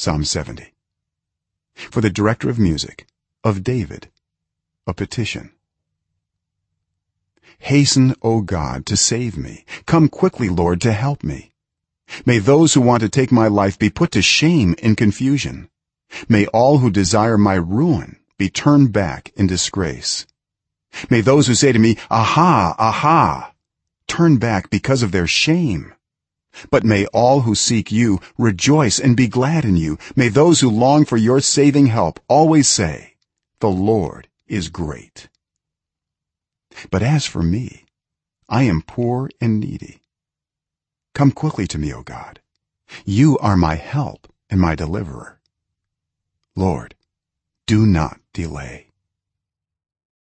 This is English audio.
psalm 70 for the director of music of david a petition. Hasten o god to save me. Come quickly lord to help me. May those who want to take my life be put to shame in confusion. May all who desire my ruin be turned back in disgrace. May those who say to me aha aha turn back because of their shame but may all who seek you rejoice and be glad in you. May those who long for your saving help always say the lord is great. But as for me i am poor and needy. Come quickly to me o god. You are my help and my deliverer. Lord do not delay